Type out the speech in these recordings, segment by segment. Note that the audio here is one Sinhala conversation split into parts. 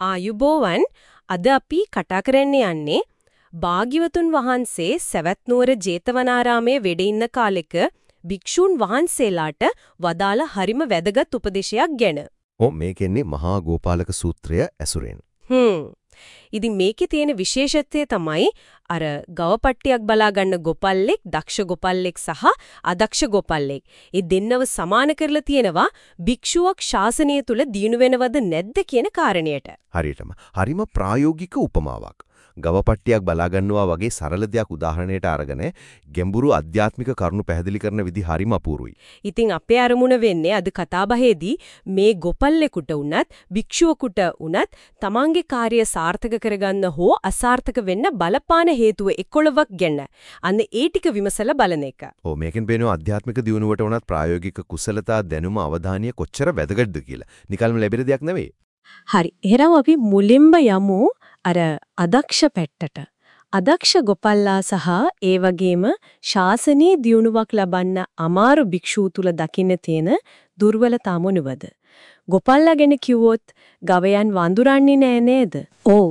ආයුබෝවන් අද අපි කතා කරන්න යන්නේ භාග්‍යවතුන් වහන්සේ සවැත් නුවර ජේතවනාරාමයේ වැඩ ඉන්න කාලෙක භික්ෂූන් වහන්සේලාට වදාළ හරිම වැදගත් උපදේශයක් ගැන. ඔව් මේකෙන්නේ මහා ගෝපාලක සූත්‍රය ඇසුරෙන්. හ්ම්. ඉතින් මේකේ තියෙන විශේෂත්වය තමයි අර ගවපට්ටියක් බලා ගන්න ගොපල්ලෙක්, දක්ෂ ගොපල්ලෙක් සහ අදක්ෂ ගොපල්ලෙක්. ඒ දෙන්නව සමාන කරලා තියෙනවා භික්ෂුවක් ශාසනය තුල දිනු වෙනවද නැද්ද කියන කාරණයට. හරියටම. හරිම ප්‍රායෝගික උපමාවක්. ගවපට්ටියක් බලා ගන්නවා වගේ සරල දෙයක් උදාහරණයට අරගෙන ගැඹුරු අධ්‍යාත්මික කරුණු පැහැදිලි කරන විදි හරිම අපූරුයි. ඉතින් අපේ අරමුණ වෙන්නේ අද කතාබහේදී මේ ගොපල්ලෙකුට උනත් භික්ෂුවකුට උනත් තමන්ගේ කාර්යය සාර්ථක කරගන්න හෝ අසාර්ථක වෙන්න බලපාන හේතුව 11ක් ගැන. අන්න ඒ ටික විමසලා බලන එක. ඔව් මේකෙන් පේනවා අධ්‍යාත්මික දියුණුවට උනත් ප්‍රායෝගික කුසලතා දැනුම අවධානය කොච්චර වැදගත්ද කියලා. නිකල්ම ලැබෙන දෙයක් නෙවෙයි. හරි. එහෙනම් අපි මුලින්ම යමු අර අදක්ෂ පැත්තට. අදක්ෂ ගොපල්ලා සහ ඒ වගේම ශාසනීය දියුණුවක් ලබන්න අමාරු භික්ෂූ තුල දකින්න තියෙන දුර්වලතා මොනවද? ගොපල්ලා ගැන කිව්වොත් ගවයන් වඳුරන්නේ නෑ නේද? ඔව්.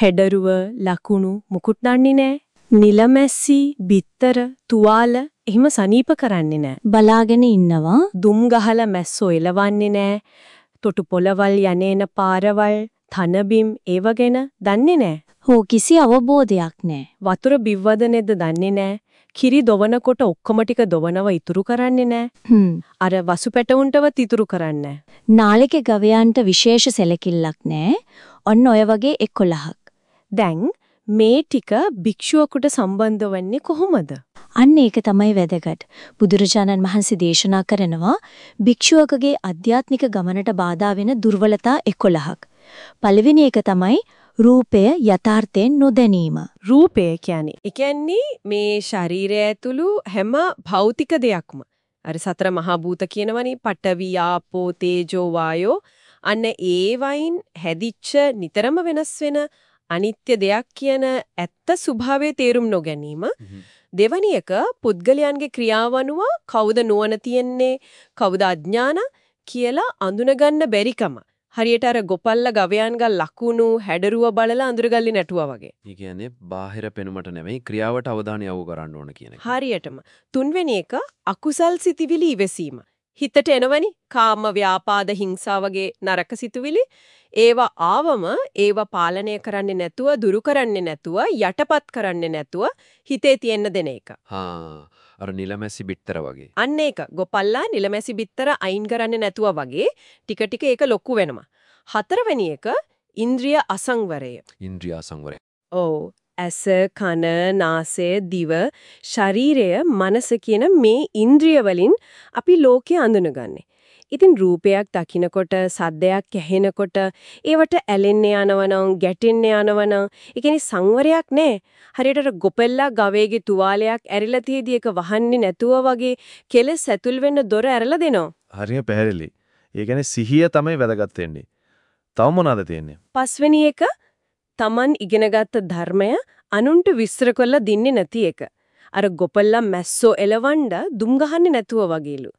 හෙඩරුව ලකුණු මුකුත් දන්නේ නෑ. නිලමැස්සි, බිත්තර, තුවාල එහෙම සනීප කරන්නේ නෑ. බලාගෙන ඉන්නවා. දුම් ගහලා මැස්සෝ එලවන්නේ නෑ. තොටු පොළවල් යන්නේන පාරවල් තනබිම් ඒව ගැන දන්නේ නැහැ. හෝ කිසි අවබෝධයක් නැහැ. වතුර බිව්වද නැද්ද දන්නේ නැහැ. කිරි දොවනකොට ඔක්කොම ටික දොවනව ඉතුරු කරන්නේ නැහැ. අර වසු පැටවුන්ටවත් ඉතුරු කරන්නේ නාලකේ ගවයන්ට විශේෂ සැලකිල්ලක් නැහැ. ඔන්න ඔය වගේ 11ක්. දැන් මේ ටික භික්ෂුවකට සම්බන්ධ වෙන්නේ කොහොමද? අන්න ඒක තමයි වැදගත්. බුදුරජාණන් වහන්සේ දේශනා කරනවා භික්ෂුවකගේ අධ්‍යාත්මික ගමනට බාධා වෙන දුර්වලතා 11ක්. පළවෙනි එක තමයි රූපය යථාර්ථයෙන් නොදැනීම. රූපය කියන්නේ ඒ කියන්නේ මේ ශරීරය ඇතුළු හැම භෞතික දෙයක්ම අර සතර මහා භූත කියනවනේ පඨවි ආපෝ තේජෝ වායෝ අන්න ඒ වයින් හැදිච්ච නිතරම වෙනස් වෙන අනිත්‍ය දෙයක් කියන ඇත්ත ස්වභාවයේ තේරුම් නොගැනීම දෙවැනි එක පුද්ගලයන්ගේ ක්‍රියාවනුව කවුද නුවණ තියන්නේ කවුද අඥාන කියලා අඳුනගන්න බැරිකම හරියට අර ගොපල්ල ගවයන්ගල් ලකුණු හැඩරුව බලලා අඳුරගල්ලි නැටුවා වගේ. ඒ කියන්නේ බාහිර පෙනුමට නෙමෙයි ක්‍රියාවට අවධානය යොමු කරන්න ඕන කියන එක. හරියටම. තුන්වෙනි එක අකුසල් සිතිවිලි ඉවසීම. හිතට එනවනි කාම ව්‍යාපාද හිංසා වගේ නරක සිතුවිලි ඒවා ආවම ඒවා පාලනය කරන්නේ නැතුව දුරු කරන්නේ නැතුව යටපත් කරන්නේ නැතුව හිතේ තියෙන්න දෙන එක. හා අර නිලමැසි බිත්තර වගේ. අන්න ඒක ගොපල්ලා නිලමැසි බිත්තර අයින් කරන්නේ නැතුව වගේ ටික ටික ඒක ලොකු වෙනවා. හතරවෙනි එක ඉන්ද්‍රිය අසංවරය. ඉන්ද්‍රිය අසංවරය. ඔව් ඇස කන නාසය දිව ශරීරය මනස කියන මේ ඉන්ද්‍රිය වලින් අපි ලෝකය අඳුනගන්නේ. ඉතින් රූපයක් දකිනකොට සද්දයක් ඇහෙනකොට ඒවට ඇලෙන්න යනවනම් ගැටෙන්න යනවනම් ඒ කියන්නේ සංවරයක් නෑ. හරියට ගොපෙල්ලා ගවේගේ තුවාලයක් ඇරිලා තියදී ඒක වහන්නේ නැතුව වගේ කෙලස් ඇතුල් වෙන්න දොර ඇරලා දෙනවා. හරිය පැහැදිලි. ඒ කියන්නේ සිහිය තමයි වැදගත් වෙන්නේ. තව මොනවාද තියෙන්නේ? පස්වෙනි එක Taman ඉගෙනගත්ත ධර්මය අනුන්ට විස්තර කරලා දින්නේ නැති එක. අර ගොපල්ලා මැස්සෝ එලවන්න දුම් ගහන්නේ නැතුව වගේලු.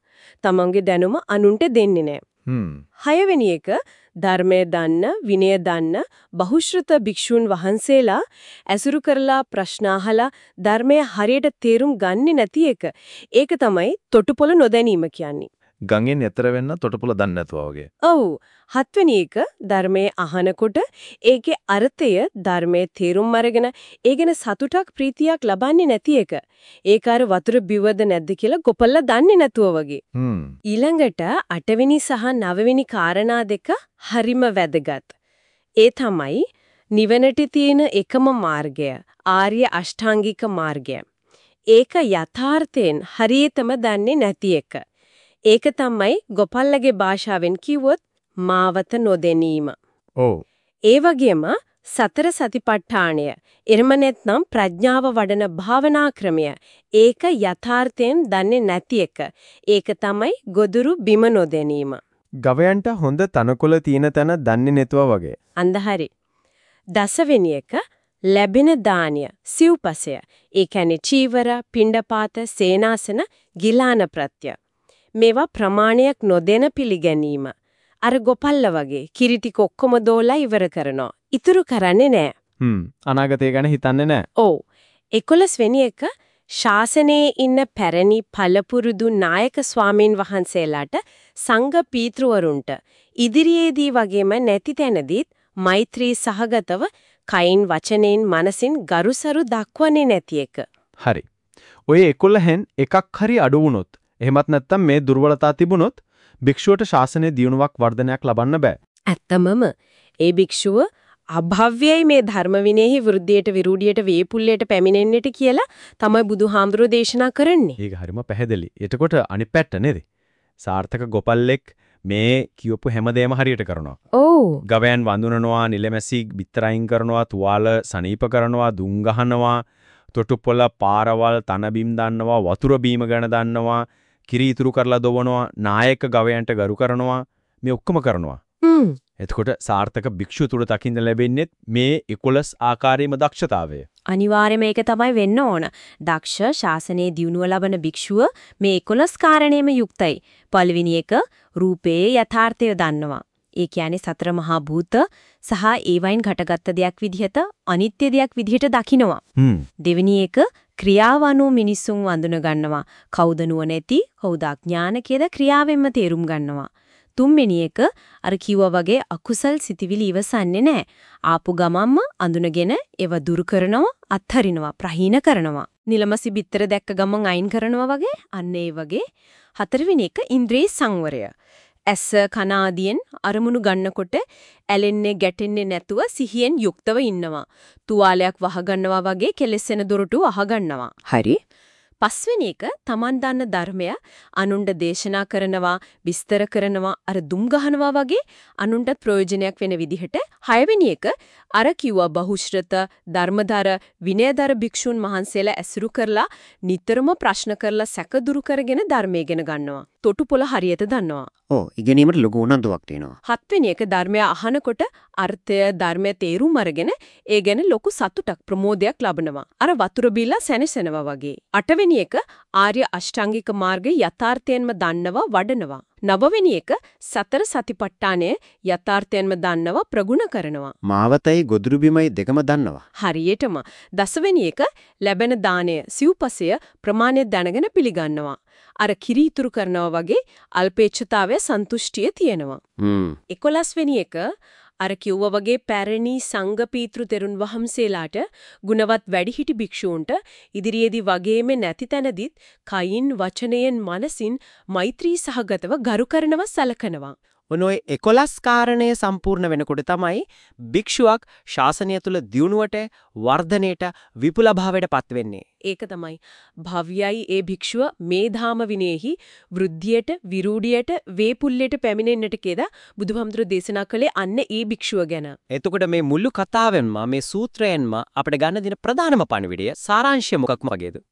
තමන්ගේ දැනුම අනුන්ට දෙන්නේ නැහැ. හ්ම්. හයවෙනි එක ධර්මයේ දන්න, විනය දන්න බහුශ්‍රත භික්ෂුන් වහන්සේලා ඇසුරු කරලා ප්‍රශ්න අහලා ධර්මය හරියට තේරුම් ගන්නේ නැති එක. ඒක තමයි තොටුපොළ නොදැනීම කියන්නේ. ගඟෙන් එතර වෙන්න තොටුපොළ දන්නේ නැතුවා වගේ. ඔව්. හත්වෙනි එක ධර්මයේ අහනකොට ඒකේ අර්ථය ධර්මයේ තේරුම් අරගෙන ඒ ගැන සතුටක් ප්‍රීතියක් ලබන්නේ නැති එක. ඒක අර වතුර බිව්වද නැද්ද කියලා ගොපල්ලා දන්නේ නැතුව වගේ. හ්ම්. ඊළඟට අටවෙනි සහ නවවෙනි කාරණා දෙක හරිම වැදගත්. ඒ තමයි නිවනට තියෙන එකම මාර්ගය ආර්ය අෂ්ටාංගික මාර්ගය. ඒක යථාර්ථයෙන් හරියටම දන්නේ නැති එක. ඒක තමයි ගොපල්ලගේ භාෂාවෙන් කිව්වොත් මාවත නොදැනීම. ඔව්. ඒ වගේම සතර සතිපට්ඨානය එරම නැත්නම් ප්‍රඥාව වඩන භාවනා ක්‍රමය ඒක යථාර්ථයෙන් දන්නේ නැති එක. ඒක තමයි ගොදුරු බිම නොදැනීම. ගවයන්ට හොඳ තනකොළ තියෙන තැන දන්නේ නැතුව වගේ. අන්දහරි. දසවෙනි එක ලැබෙන දානය සිව්පසය. ඒ කියන්නේ චීවර, පිණ්ඩපාත, සේනාසන, ගිලාන ප්‍රත්‍ය. මේවා ප්‍රමාණයක් නොදෙන පිළිගැනීම. අර ගොපල්ල වගේ කිරි ටික ඔක්කොම දෝලා ඉවර කරනවා. ඉතුරු කරන්නේ නැහැ. හ්ම් අනාගතය ගැන හිතන්නේ නැහැ. ඔව්. 11 වෙනි එක ශාසනයේ ඉන්න පැරණි පළපුරුදු නායක ස්වාමීන් වහන්සේලාට සංඝ පීත්‍රවරුන්ට ඉදිරියේදී වගේම නැති තැනදීත් මෛත්‍රී සහගතව කයින් වචනෙන් මනසින් ගරුසරු දක්වන්නේ නැති එක. හරි. ඔය 11න් එකක් හරි අඩු වුණොත් එහෙමත් නැත්නම් මේ දුර්වලතා තිබුණොත් භික්ෂුවට ශාසනයේ දියුණුවක් වර්ධනයක් ලබන්න බෑ. ඇත්තමම ඒ භික්ෂුව අභව්‍යයි මේ ධර්ම විනයෙහි වෘද්ධියට විරුඩියට වේපුල්ලයට පැමිණෙන්නට කියලා තමයි බුදුහාමුදුරෝ දේශනා කරන්නේ. ඒක හරිම පැහැදිලි. එතකොට අනිත් පැත්ත නේද? සාර්ථක ගොපල්ලෙක් මේ කියවපු හැමදේම හරියට කරනවා. ඔව්. ගවයන් වඳුනනවා, නිලමැසි බිත්තරයින් කරනවා, තුවාල සනීප කරනවා, දුම් ගහනවා, තොටුපොළ පාරවල් තනබිම් දන්නවා, වතුර බීම ගැන දන්නවා, කිරි ඉතුරු කරලා දොවනවා, නායක ගවයන්ට ගරු කරනවා, මේ ඔක්කොම කරනවා. එතකොට සාර්ථක භික්ෂුව තුල දකින්න ලැබෙන්නේ මේ 11 ආකාරයේම දක්ෂතාවය. අනිවාර්යයෙන්ම ඒක තමයි වෙන්න ඕන. දක්ෂ ශාසනයේ දියුණුව ලබන භික්ෂුව මේ 11 කාරණේම යුක්තයි. පළවෙනි එක රූපයේ යථාර්ථය දන්නවා. ඒ කියන්නේ සතර මහා භූත සහ ඒවයින් घटගත් දෙයක් විදිහට අනිත්‍ය දෙයක් විදිහට දකිනවා. දෙවෙනි එක ක්‍රියාව අනුව මිනිසුන් වඳුන ගන්නවා. කවුද නුවණැති, කවුද අඥාන කියලා ක්‍රියාවෙන්ම තේරුම් ගන්නවා. තුන්වෙනි එක අර කිව්වා වගේ අකුසල් සිතිවිලි ඉවසන්නේ නැහැ. ආපු ගමම්ම අඳුනගෙන ඒව දුරු කරනවා, අත්හරිනවා, ප්‍රහීන කරනවා. නිලමසි බිත්තර දැක්ක ගමන් අයින් කරනවා වගේ අන්න ඒ වගේ. හතරවෙනි එක ඉන්ද්‍රිය සංවරය. ඇස කන ආදියෙන් අරමුණු ගන්නකොට ඇලෙන්නේ ගැටෙන්නේ නැතුව සිහියෙන් යුක්තව ඉන්නවා. තුවාලයක් වහගන්නවා වගේ කෙලෙසෙන දොරටු වහගන්නවා. හරි. පස්වෙනි එක Taman දන්න ධර්මය අනුන්ට දේශනා කරනවා, විස්තර කරනවා, අර දුම් ගහනවා වගේ අනුන්ට ප්‍රයෝජනයක් වෙන විදිහට. හයවෙනි එක අර කිව්වා බහුශ්‍රත ධර්මදර විනයදර භික්ෂුන් වහන්සේලා ඇසුරු කරලා නිතරම ප්‍රශ්න කරලා සැක දුරු කරගෙන ධර්මය ඉගෙන ගන්නවා. තොටුපොළ හරියට දන්නවා. ඔව් ඉගෙනීමට ලොකු උනන්දුවක් තියෙනවා. හත්වෙනි එක ධර්මය අහනකොට අර්ථය ධර්මය තේරුම් අරගෙන ඒ ගැන ලොකු සතුටක් ප්‍රමෝදයක් ලබනවා. අර වතුර බීලා සැනසෙනවා වගේ. අටවෙනි එක ආර්ය අෂ්ටාංගික මාර්ගයේ යථාර්ථයෙන්ම දන්නවා වඩනවා. නවවෙනි එක සතර සතිපට්ඨානය යථාර්ථයෙන්ම දන්නවා ප්‍රගුණ කරනවා. මාවතයි ගොදුරු බිමයි දෙකම දන්නවා. හරියටම දසවෙනි එක ලැබෙන දාණය සිව්පසය ප්‍රමාණය දැනගෙන පිළිගන්නවා. අර කිරි ඉතුරු කරනවා වගේ අල්පේච්ඡතාවය සන්තුෂ්ටිය තියෙනවා. හ්ම්. 11 වෙනි එක අර කිව්වා වගේ පැරණි සංඝ පීතෘ තෙරුන් වහන්සේලාට ගුණවත් වැඩිහිටි භික්ෂූන්ට ඉදිරියේදී වගේම නැති තැනදිත් කයින් වචනයෙන් මනසින් මෛත්‍රී සහගතව ගරු කරනව සලකනවා. ඔන්න ඔය 11 කාරණය සම්පූර්ණ වෙනකොට තමයි භික්ෂුවක් ශාසනය තුල දියුණුවට වර්ධනයට විපුලභාවයටපත් වෙන්නේ. ඒක තමයි භව්‍යයි ඒ භික්ෂුව මේ ධාම විනේහි වෘද්ධියට විරූඩියට වේපුල්ලයට පැමිණෙන්නට කියලා බුදුහාමුදුරු දේශනා කළේ අන්න ඒ භික්ෂුව ගැන. එතකොට මේ මුළු කතාවෙන්ම මේ සූත්‍රයෙන්ම අපිට ගන්න දින ප්‍රධානම පණිවිඩය සාරාංශය මොකක් වගේද?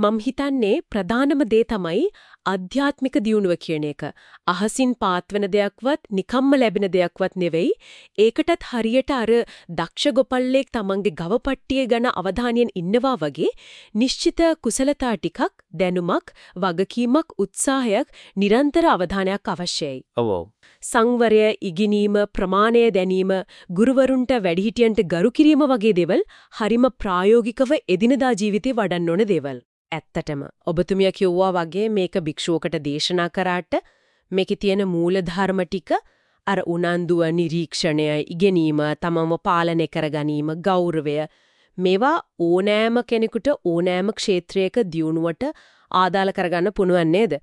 මම හිතන්නේ ප්‍රධානම දේ තමයි අධ්‍යාත්මික දියුණුව කියන එක. අහසින් පාත්වන දෙයක්වත් නිකම්ම ලැබෙන දෙයක්වත් නෙවෙයි. ඒකටත් හරියට අර දක්ෂ ගොපල්ලෙක් තමන්ගේ ගවපට්ටිය ගැන අවධානයෙන් ඉන්නවා වගේ නිශ්චිත කුසලතා ටිකක් දැනුමක් වගකීමක් උත්සාහයක් නිරන්තර අවධානයක් අවශ්‍යයි. ඔව් සංවරය, ඉගෙනීම, ප්‍රමාණය දැනීම, ගුරුවරුන්ට වැඩිහිටියන්ට ගරු කිරීම වගේ දේවල් හරිම ප්‍රායෝගිකව එදිනදා ජීවිතේ වඩන්න ඕන දේවල්. ඇත්තටම. ඔබතුමිය කිව්වා වගේ මේක භික්ෂුවකට දේශනා කරාට මේකේ තියෙන මූලධර්ම ටික අර උනන්දුව නිරීක්ෂණය ඉගෙනීම තමම පාලනය කරගැනීම ගෞරවය මේවා ඕනෑම කෙනෙකුට ඕනෑම ක්ෂේත්‍රයක දියුණුවට ආදාළ කරගන්න පුණුවන් නේද?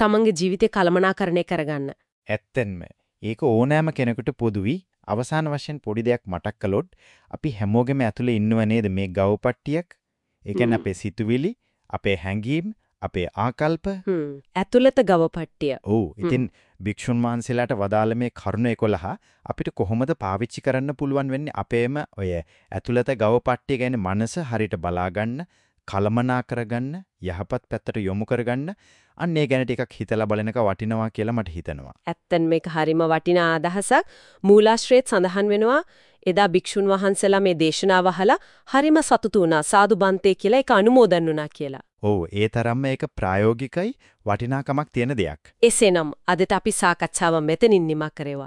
තමන්ගේ ජීවිතේ කළමනාකරණය කරගන්න. ඇත්තෙන්ම. ඒක ඕනෑම කෙනෙකුට පොදුයි අවසාන වශයෙන් පොඩි දෙයක් මතක් කළොත් අපි හැමෝගෙම ඇතුලේ ඉන්නව නේද මේ ගවපට්ටියක් ඒ කියන්නේ අපේ සිතුවිලි අපේ හැඟීම් අපේ ආකල්ප. ඇතුළත ගවපට්ටිය. ඔව් ඉතින් භික්ෂුන් වහන්සේලාට වදාළ මේ කරුණ 11 අපිට කොහොමද පාවිච්චි කරන්න පුළුවන් වෙන්නේ අපේම ඔය ඇතුළත ගවපට්ටිය ගැන මනස හරියට බලා ගන්න කලමනා කරගන්න යහපත් පැත්තට යොමු කරගන්න අන්න ඒ ගැන ටිකක් හිතලා බලන එක වටිනවා කියලා මට හිතෙනවා. ඇත්තන් මේක හරිම වටිනා අදහසක්. මූලාශ්‍රයේත් සඳහන් වෙනවා එදා භික්ෂුන් වහන්සේලා මේ දේශනාව අහලා හරිම සතුටු වුණා. සාදු බන්තේ කියලා ඒක අනුමෝදන් වුණා කියලා. ඔව් ඒ තරම්ම ඒක ප්‍රායෝගිකයි වටිනාකමක් තියෙන දෙයක්. එසේනම් අදට අපි සාකච්ඡාව මෙතනින් නිමා කරේවා.